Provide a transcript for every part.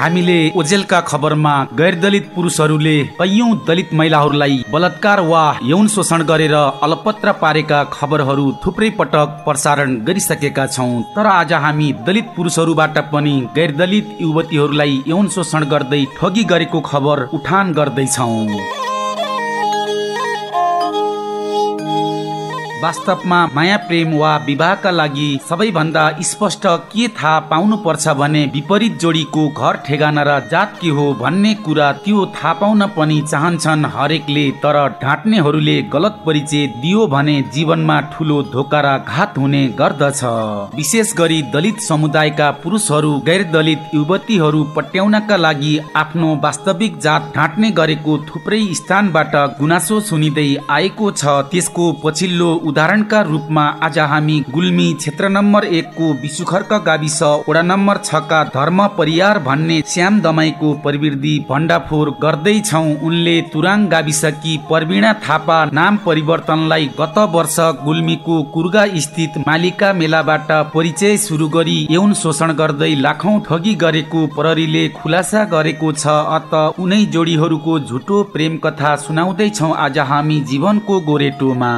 हामीले ओजेलका खबरमा गैर दलित पुरुषहरूले कैयौं दलित महिलाहरूलाई बलात्कार वा यौन शोषण गरेर अलपत्र पारेका खबरहरू थुप्रै पटक प्रसारण गरिसकेका छौँ। तर आज हामी दलित पुरुषहरूबाट पनि गैर दलित युवतीहरूलाई यौन शोषण गर्दै ठगी गरेको खबर उठान गर्दैछौँ। वास्तवमा माया प्रेम वा विवाहका लागि सबैभन्दा स्पष्ट के थाहा पाउनु पर्छ भने विपरीत जोडीको घर ठेगाना र जात के हो भन्ने कुरा त्यो थाहा पाउन पनि चाहन्छन् हरेकले तर ढाँट्नेहरूले गलत परिचय दियो भने जीवनमा ठुलो धोका र घात हुने गर्दछ। विशेष गरी दलित समुदायका पुरुषहरू गैर दलित युवतीहरू पट्याउनका लागि आफ्नो वास्तविक जात ढाँट्ने गरेको थुप्रै स्थानबाट गुनासो सुनिँदै आएको छ। त्यसको पछिल्लो उदाहरणका रूपमा आज हामी गुल्मी क्षेत्र नम्बर एकको विशुखर्क गाविस वडा नम्बर छका धर्म परियार भन्ने श्याम दमाईको प्रवृत्ति भण्डाफोर गर्दैछौ। उनले तुराङ गाविसकी प्रवीणा थापा नाम परिवर्तनलाई गत वर्ष गुल्मीको कुर्गा स्थित मालिका मेलाबाट परिचय सुरु गरी यौन शोषण गर्दै लाखौं ठगी गरेको प्रहरीले खुलासा गरेको छ। अत उनै जोडीहरूको झुटो प्रेम कथा सुनाउँदैछौ आज हामी जीवनको गोरेटोमा।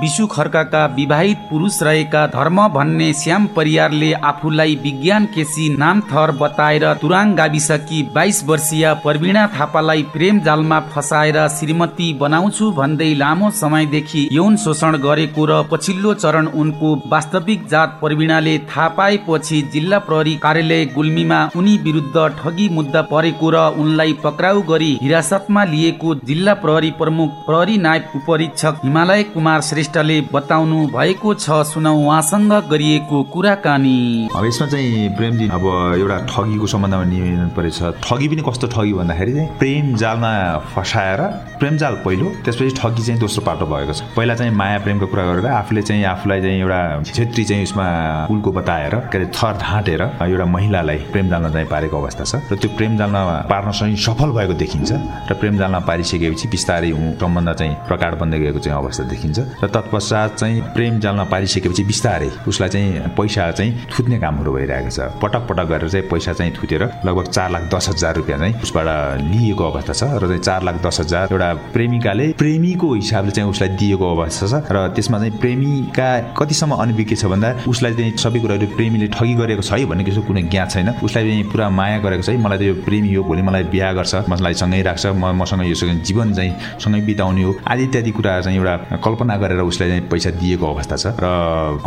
विशु खर्काका विवाहित पुरुष रहेका धर्म भन्ने श्याम परियारले आफूलाई विज्ञान केसी नाम थर बताएर तुराङ गाविसकी बाइस वर्षीय प्रवीणा थापालाई प्रेम जालमा फसाएर श्रीमती बनाउँछु भन्दै लामो समयदेखि यौन शोषण गरेको र पछिल्लो चरण उनको वास्तविक जात प्रवीणाले थाहा पाएपछि जिल्ला प्रहरी कार्यालय गुल्मीमा उनी विरुद्ध ठगी मुद्दा परेको र उनलाई पक्राउ गरी हिरासतमा लिएको जिल्ला प्रहरी प्रमुख प्रहरी नायब उपरीक्षक हिमालय कुमार श्रेष्ठ श्रेष्ठले बताउनु भएको छ सुनौ उहाँसँग गरिएको कुराकानी। अब यसमा चाहिँ प्रेमजी अब एउटा ठगीको सम्बन्धमा निवेदन परेछ। ठगी पनि कस्तो ठगी भन्दाखेरि चाहिँ प्रेम जालमा फसाएर प्रेम जाल पहिलो त्यसपछि ठगी चाहिँ दोस्रो पाटो भएको छ। पहिला चाहिँ माया प्रेमको कुरा गरेर आफूले चाहिँ आफूलाई चाहिँ एउटा छेत्री चाहिँ उसमा कुलको बताएर के अरे थर ढाँटेर एउटा महिलालाई प्रेम जालमा चाहिँ पारेको अवस्था छ। र त्यो प्रेम जालमा पार्न चाहिँ सफल भएको देखिन्छ। र प्रेम जालमा पारिसकेपछि बिस्तारै सम्बन्ध चाहिँ प्रकार बन्दै गएको चाहिँ अवस्था देखिन्छ। र तत्पश्चात चाहिँ प्रेम जालमा पारिसकेपछि बिस्तारै उसलाई चाहिँ पैसा चाहिँ थुत्ने कामहरू भइरहेको छ। पटक पटक गरेर चाहिँ पैसा चाहिँ थुतेर लगभग चार लाख दस हजार रुपियाँ चाहिँ उसबाट लिएको अवस्था छ र चाहिँ चार लाख दस हजार एउटा प्रेमिकाले प्रेमीको हिसाबले चाहिँ उसलाई दिएको अवस्था छ र त्यसमा चाहिँ प्रेमिका कतिसम्म अनुभवी छ भन्दा उसलाई चाहिँ सबै कुराहरू प्रेमीले ठगी गरेको छ है भन्ने किसिमको कुनै ज्ञात छैन। उसलाई चाहिँ पुरा माया गरेको छ है। मलाई त यो प्रेमी हो भोलि मलाई बिहा गर्छ मलाई सँगै राख्छ म मसँग यो जीवन चाहिँ सँगै बिताउने हो। आदि इत्यादि कुरा चाहिँ एउटा कल्पना गरेर उसलाई चाहिँ पैसा दिएको अवस्था छ। र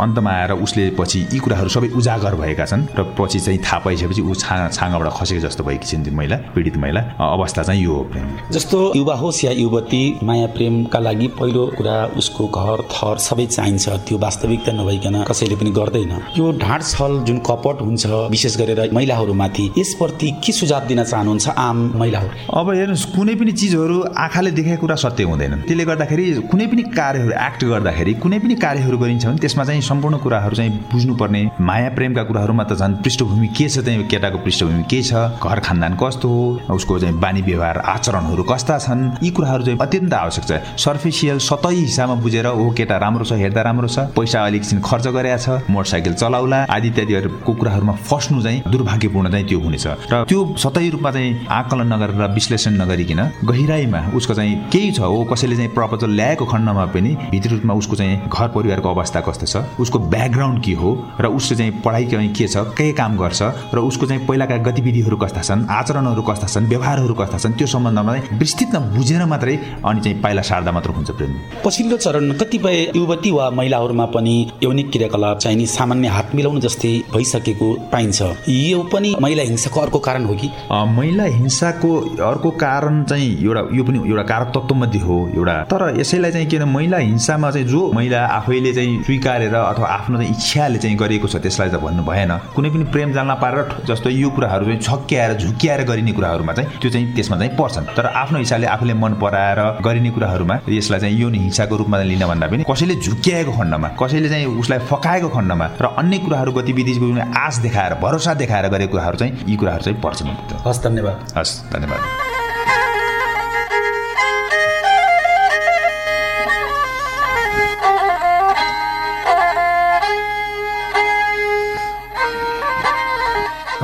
अन्तमा आएर उसले पछि यी कुराहरू सबै उजागर भएका छन् र पछि चाहिँ थाहा पाइसकेपछि ऊ छा छाँगाबाट खसेको जस्तो भएकी छिन् महिला पीडित महिला। अवस्था चाहिँ यो हो प्रेम। जस्तो युवा होस् या युवती माया प्रेमका लागि पहिलो कुरा उसको घर थर सबै चाहिन्छ। त्यो वास्तविकता नभइकन कसैले पनि गर्दैन। यो ढाँट छल जुन कपट हुन्छ विशेष गरेर महिलाहरूमाथि यसप्रति के सुझाव दिन चाहनुहुन्छ आम महिलाहरू? अब हेर्नुहोस् कुनै पनि चिजहरू आँखाले देखेको कुरा सत्य हुँदैन। त्यसले गर्दाखेरि कुनै पनि कार्यहरू एक्ट गर्दाखेरि कुनै पनि कार्यहरू गरिन्छ भने त्यसमा चाहिँ सम्पूर्ण कुराहरू चाहिँ बुझ्नुपर्ने माया प्रेमका कुराहरूमा त झन् पृष्ठभूमि के छ चाहिँ केटाको पृष्ठभूमि के छ घर खानदान कस्तो हो उसको चाहिँ बानी व्यवहार आचरणहरू कस्ता छन् यी कुराहरू चाहिँ अत्यन्त आवश्यक छ। सर्फिसियल सतै हिसाबमा बुझेर ओ केटा राम्रो छ हेर्दा राम्रो छ पैसा अलिक खर्च गरेका छ मोटरसाइकल चलाउला आदि इत्यादिहरूको कुराहरूमा फस्नु चाहिँ दुर्भाग्यपूर्ण चाहिँ त्यो हुनेछ। र त्यो सतै रूपमा चाहिँ आकलन नगरेर विश्लेषण नगरिकन गहिराईमा उसको चाहिँ केही छ हो कसैले चाहिँ प्रपोजल ल्याएको खण्डमा पनि भित्री उसको चाहिँ घर परिवारको अवस्था कस्तो छ? उसको ब्याकग्राउन्ड के हो? र उसको चाहिँ पढाइ के छ? के काम गर्छ? र उसको चाहिँ पहिलाका गतिविधिहरू कस्ता छन्? आचरणहरू कस्ता छन्? व्यवहारहरू कस्ता छन्? त्यो सम्बन्धमा विस्तृत बुझेर मात्रै अनि चाहिँ पहिला सार्दा मात्र हुन्छ प्रेम। पछिल्लो चरण कतिपय युवती वा महिलाहरूमा पनि यौनिक क्रियाकलाप चाहिने सामान्य हात मिलाउनु जस्तै भइसकेको पाइन्छ। यो पनि महिला हिंसाको अर्को कारण हो कि? महिला हिंसाको अर्को कारण चाहिँ एउटा यो पनि एउटा कारक तत्व मध्ये हो एउटा। तर यसैलाई चाहिँ के महिला हिंसामा चाहिँ जो महिला आफैले चाहिँ स्वीकारेर अथवा आफ्नो चाहिँ इच्छाले चाहिँ गरिएको छ त्यसलाई त भन्नु भएन। कुनै पनि प्रेम जान्न पारेर जस्तो यो कुराहरू चाहिँ छक्क्याएर झुक्क्याएर गरिने कुराहरूमा चाहिँ त्यो चाहिँ त्यसमा चाहिँ पर्छन्। तर आफ्नो हिसाबले आफूले मन पराएर गरिने कुराहरूमा यसलाई चाहिँ यो हिंसाको रूपमा लिन भन्दा पनि कसैले झुक्क्याएको खण्डमा कसैले चाहिँ उसलाई फकाएको खण्डमा र अन्य कुराहरू गतिविधिको आश देखाएर भरोसा देखाएर गरेको कुराहरू चाहिँ यी कुराहरू चाहिँ पर्छन्। हस् धन्यवाद। हस् धन्यवाद।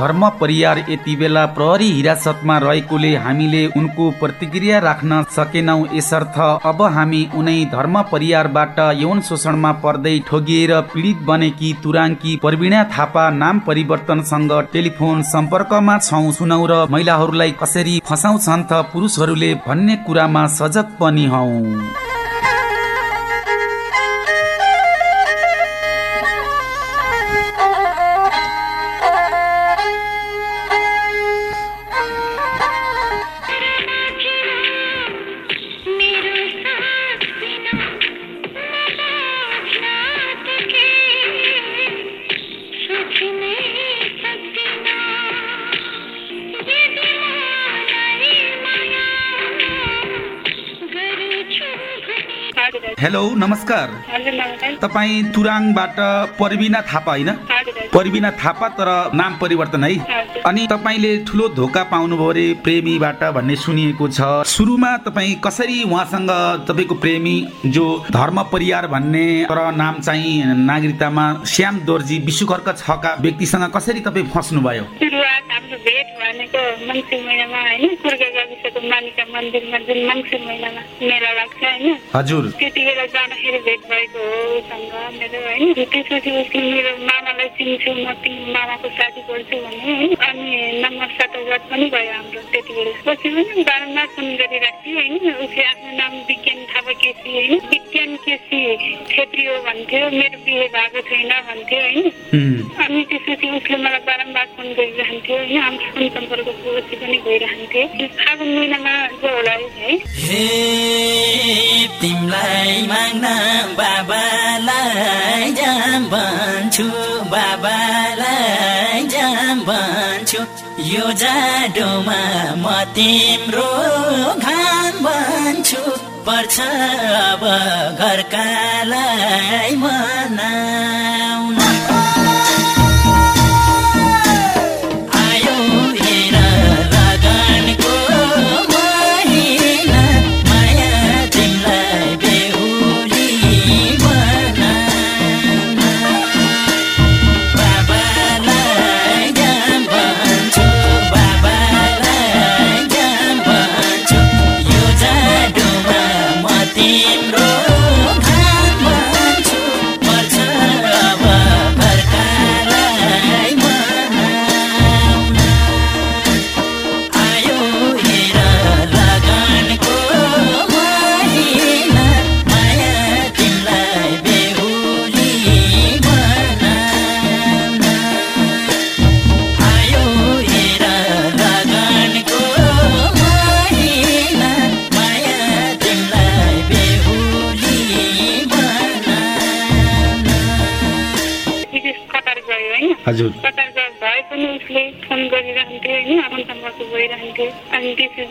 धर्म परियार यति बेला प्रहरी हिरासतमा रहेकोले हामीले उनको प्रतिक्रिया राख्न सकेनौ। यसर्थ अब हामी उनै धर्म परियारबाट यौन शोषणमा पर्दै ठगिएर पीडित बनेकी तुराङ्की प्रवीणा थापा नाम परिवर्तनसँग टेलिफोन सम्पर्कमा छौ सुनौ र महिलाहरूलाई कसरी फसाउँछन् त पुरुषहरूले भन्ने कुरामा सजग पनि हौ। हेलो नमस्कार। तपाईँ तुराङबाट परविना थापा होइन? परविना थापा तर नाम परिवर्तन है। अनि तपाईँले ठुलो धोका पाउनुभयो अरे प्रेमीबाट भन्ने सुनिएको छ। सुरुमा तपाईँ कसरी उहाँसँग तपाईँको प्रेमी जो धर्म परियार भन्ने तर नाम चाहिँ नागरिकतामा श्याम दोर्जी विश्वकर्क छका व्यक्तिसँग कसरी तपाईँ फस्नुभयो? भेट भनेको मङ्सिर महिनामा होइन पूर्व गाविसको मानिका मन्दिरमा जुन मङ्सिर महिनामा मेला लाग्छ होइन। हजुर। त्यति बेला जाँदाखेरि भेट भएको हो उसँग मेरो होइन। त्यसपछि उसले मेरो मामालाई चिन्छु म तिम्रो मामाको साथी पढ्छु भने अनि नम्बर सटौट पनि भयो हाम्रो त्यति बेला। पछि पनि बारम्बार फोन गरिरहेको थियो होइन? उसले आफ्नो नाम विज्ञान थापा केसी होइन? विज्ञान केसी छेत्री हो भन्थ्यो मेरो बिहे भएको छैन भन्थ्यो होइन? अनि त्यसपछि उसले मलाई बारम्बार फोन गरिरहन्थ्यो होइन? हाम्रो फोन सम्पर्कको पछि पनि भइरहन्थ्यो। फागुन महिनामा जो होला है तिमीलाई माग्न बाबालाई जाम भन्छु बाबालाई जाम भन्छु यो जाडोमा म तिम्रो घाम भन्छु पर्छ अब घरकालाई मनाउन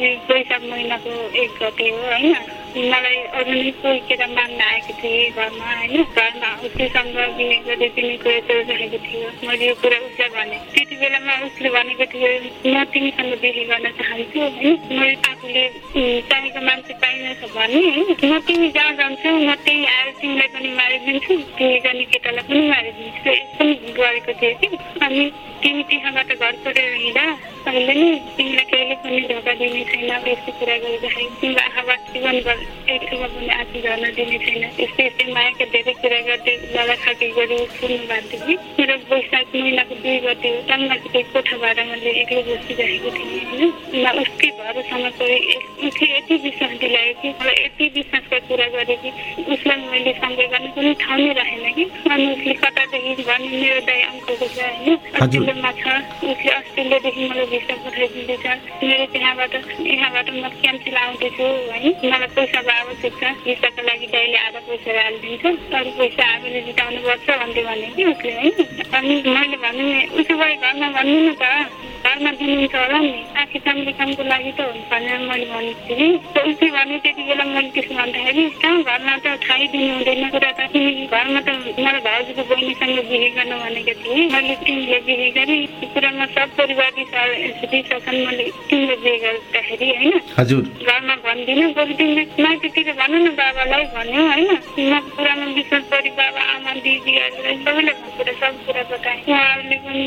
अनि त्यसपछि वैशाख महिनाको एक गते हो होइन? मलाई अरू नै कोही केटा माग्न आएको थिएँ घरमा होइन? घरमा उसलेसँग बिहे गर्दै तिमी कुरा चलिरहेको थियो। मैले यो कुरा उसलाई भने। त्यति बेलामा उसले भनेको थियो म तिमीसँग बिहे गर्न चाहन्छु होइन? मैले आफूले चाहेको मान्छे पाइनछ भने म तिमी जहाँ जान्छौ म त्यही आएर तिमीलाई पनि मारिदिन्छु। बिहे गर्ने केटालाई पनि मारिदिन्छु। पनि गरेको थियो कि। अनि तिमी त्यहाँबाट घर छोडेर हिँडा। अहिले नि तिमीलाई कहिले पनि धोका दिने छैन। यस्तो कुरा गरिँदाखेरि तिम्रो आँखाबाट जीवनभर एक ठाउँमा पनि आँसु झर्न दिने छैन यस्तै यस्तै मायाका धेरै कुरा गर्दै लडाखाकी गरी सुन्नु भएको थियो कि मेरो वैशाख महिनाको दुई गते हो त्यो कोठा मैले एक्लै बसिरहेको थिएँ होइन उसकै भरोसामा गएँ उसले यति विश्वास दिलायो कि मलाई यति विश्वासका कुरा गरेँ कि उसलाई मैले सँगै गर्ने कुनै ठाउँ नै राखेन कि अनि उसले कतादेखि भने मेरो दाई अङ्कलको छ होइन अस्ट्रेलियामा छ उसले अस्ट्रेलियादेखि मलाई भिसा पठाइदिँदैछ मेरो त्यहाँबाट यहाँबाट म क्यान्सल आउँदैछु होइन मलाई पैसाको आवश्यक छ। भिसाको लागि दाइले आधा पैसा हालिदिन्छ अरू पैसा आफूले जुटाउनुपर्छ भन्दै भने कि उसले होइन? अनि मैले भने उसो भए घरमा भन्नु न त। घरमा दिनुहुन्छ होला नि। राम्रो कामको लागि त हुन्छ भनेर मैले भनेको थिएँ उसले भने त्यति बेला मैले त्यसो भन्दाखेरि कहाँ घरमा त थाहै दिनु हुँदैन कुरा त तिमी घरमा त मेरो भाउजूको बहिनीसँग बिहे गर्न भनेको थिएँ मैले तिमीले बिहे गरेँ कुरामा सब परिवार रिसाछन् मैले तिमीले बिहे गर्दाखेरि होइन हजुर घरमा भन्दिनँ बरु तिमीले माइतीतिर भन न बाबालाई भन्यो होइन म कुरामा विश्वास गरी बाबा दिदीहरूलाई सबैलाई भनेर सब कुरा बताएँ उहाँहरूले पनि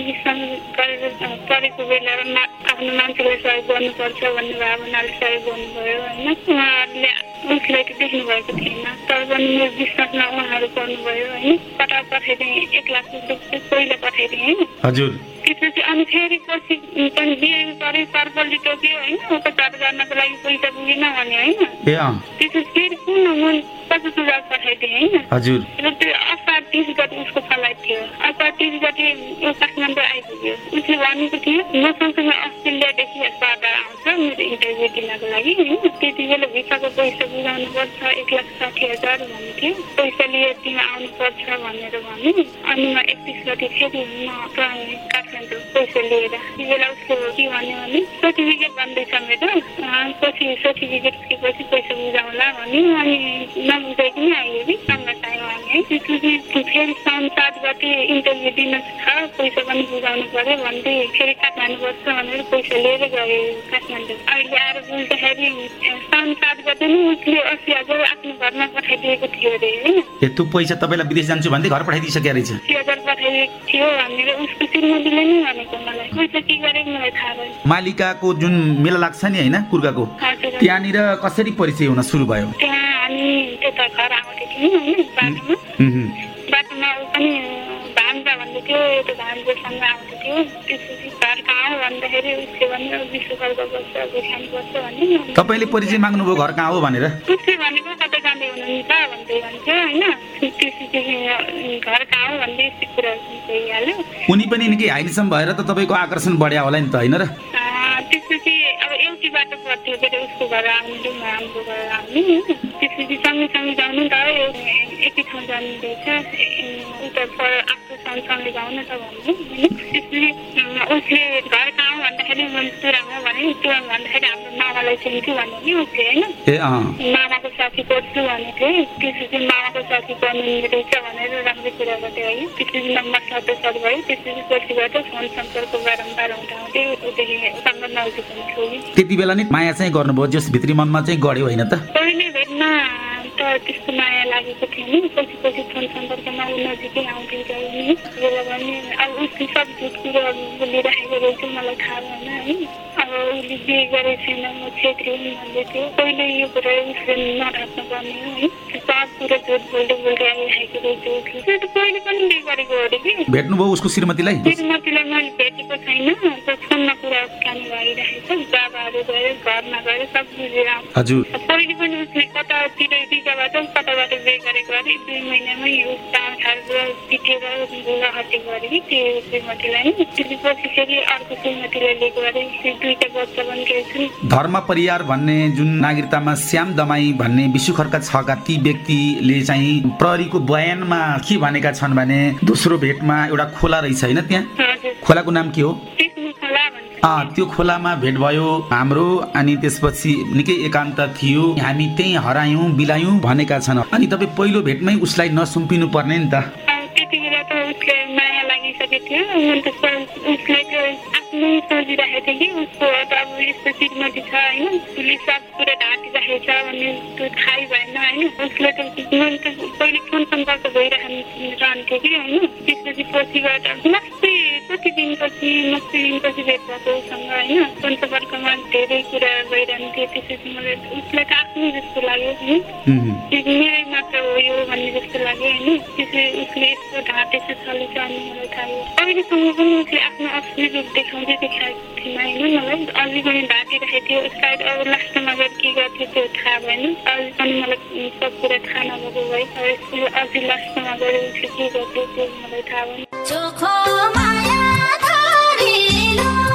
गरेर परेको बेलामा आफ्नो मान्छेलाई सहयोग गर्नुपर्छ भन्ने भावनाले सहयोग गर्नुभयो होइन उहाँहरूले उसलाई देख्नु भएको थिएन तर पनि मेरो विश्वासमा उहाँहरू गर्नुभयो होइन पटा पठाइदिएँ एक लाख रुपियाँ पहिला पठाइदिएँ हजुर त्यसपछि अनि फेरि पछि पनि बिहे गरेँ सर्पलले टोक्यो होइन उपचार गर्नको लागि पैसा पुगेन भने होइन त्यसपछि फेरि पुनः म पचास हजार पठाइदिएँ होइन हजुर गति ऊ काठमाडौँ आइपुग्यो उसले भनेको थियो मसँग अस्ट्रेलियादेखि बाबा आउँछ मेरो इन्टरभ्यू दिनको लागि होइन त्यति बेला भिसाको पैसा बुझाउनु पर्छ एक लाख साठी हजार भन्ने थियो पैसा लिएर तिमी आउनुपर्छ भनेर भने अनि म एकतिस गति फेरि म काठमाडौँ पैसा लिएर त्यति बेला उसले के भन्यो भने सर्टिफिकेट बन्दैछ मेरो पछि सर्टिफिकेट पछि पैसा बुझाउँला भन्यो अनि नबुझाइकन आयो कि सँग टाइम त्यसपछि फेरि गते इन्टरभ्यू दिन छ पैसा पनि बुझाउनु पर्यो भन्दै फेरि काठमाडौँ बस्छ भनेर पैसा लिएर गयो काठमाडौँ। अहिले आएर बुझ्दाखेरि साउन सात गते नै उसले अस्सी हजार आफ्नो घरमा पठाइदिएको थियो अरे होइन? त्यो पैसा तपाईँलाई विदेश जान्छु भन्दै घर पठाइदिइसकेको रहेछ। अस्सी हजार पठाइदिएको थियो भनेर उसको श्रीमतीले नै भनेको मलाई। पैसा के गरेको मलाई थाहा भएन। मालिकाको जुन मेला लाग्छ नि होइन कुर्काको हजुर त्यहाँनिर कसरी परिचय हुन सुरु भयो? त्यहाँ हामी त्यता घर आउँदै थियौँ होइन बाटोमा। आउँदै थियो त्यसपछि भन्दाखेरि उसले भन्यो विश्वकर्म बस्छ भन्यो तपाईँले परिचय माग्नुभयो घर कहाँ हो भनेर उसले भनेको कतै जाँदै हुनुहुन्छ भन्दै भन्थ्यो होइन त्यसपछि घर कहाँ हो भन्दै यस्तो कुराहरू भइहाल्यो उनी पनि निकै हाइलिसम्म भएर त तपाईँको आकर्षण बढ्या होला नि त होइन र त्यसपछि अब एउटै बाटो पर्थ्यो के अरे उसको घर आउने हाम्रो घर आउने। त्यसपछि सँगै सँगै जानु नि त एकै ठाउँ जानु रहेछ उता आफ्नो सँगसँगै जाउँ न त भन्नु। होइन? त्यसपछि उसले घर कहाँ भन्दाखेरि तुरामा भने तुरामा भन्दाखेरि हाम्रो मामालाई चिन्छु भन्यो नि उसले होइन मामाको साथी पढ्छु भनेको थिएँ त्यसपछि मामाको साथी पढ्नु रहेछ भनेर राम्रो कुरा गर्थ्यो है त्यसपछि नम्बर सधैँ सर भयो त्यसपछि पछिबाट फोन सम्पर्क बारम्बार हुँदा हुँदै उदेखि थियो कि त्यति बेला नि माया चाहिँ गर्नुभयो जस भित्री मनमा चाहिँ गढ्यो होइन त पहिले भेटमा त त्यस्तो माया नि पछि पछि फोन सम्पर्कमा ऊ नजिकै आउँदै गयो नि बेला भने अब उसले सब झुट कुरोहरू बोलिराखेको रहेछ मलाई थाहा भएन है अब उसले बिहे गरेको छैन म छेत्री हुँ भन्दै थियो पहिले यो कुरा उसले नढाक्नु पर्ने हो है सब कुरा झुट बोल्दै बोल्दै आइरहेको रहेछ उसले त्यो त पहिले पनि बिहे गरेको अरे कि भेट्नुभयो उसको श्रीमतीलाई? श्रीमतीलाई मैले भेटेको छैन। फोनमा कुरा कानी भइरहेको छ। बाबाहरू गएर घरमा गएर सब बुझेर हजुर। उसले कतातिर टिकाबाट कताबाट बिहे गरेको अरे दुई महिनामै चामल खाएर पिटेर हटे गरे कि त्यो श्रीमतीलाई नि त्यसपछि फेरि अर्को श्रीमतीलाई लिएको त्यो दुईटा बच्चा पनि धर्म परिवार भन्ने जुन नागरिकतामा श्याम दमाई भन्ने विश्वखरका छका ती व्यक्तिले चाहिँ प्रहरीको बयानमा के भनेका छन् भने दोस्रो भेटमा एउटा खोला रहेछ होइन त्यहाँ? खोलाको नाम के हो? त्यो खोलामा भेट भयो हाम्रो अनि त्यसपछि निकै एकान्त थियो। हामी त्यही हरायौँ बिलायौँ भनेका छन्। अनि तपाईँ पहिलो भेटमै उसलाई नसुम्पिनु पर्ने नि त। उसले कति दिनपछि मस्तै दिनपछि भेट भएको उसँग होइन? सम्पर्कमा धेरै कुरा भइरहन्थ्यो त्यसपछि मलाई उसलाई त आफ्नै जस्तो लाग्यो होइन? मेरै मात्र हो यो भन्ने जस्तो लाग्यो होइन? त्यसै उसले यस्तो ढाँटेछ छलेछ अनि मलाई थाहा भयो अहिलेसम्म पनि उसले आफ्नो असली रूप देखाउँदै देखाएको थिएन होइन? मलाई अझै पनि ढाँटिरहेको थियो। सायद अब लास्टमा गएर के गर्थ्यो त्यो थाहा भएन। अझै पनि मलाई सब कुरा थाहा नभएको भए अझै लास्टमा गएर उसले के गर्थ्यो त्यो मलाई थाहा भएन। Hello.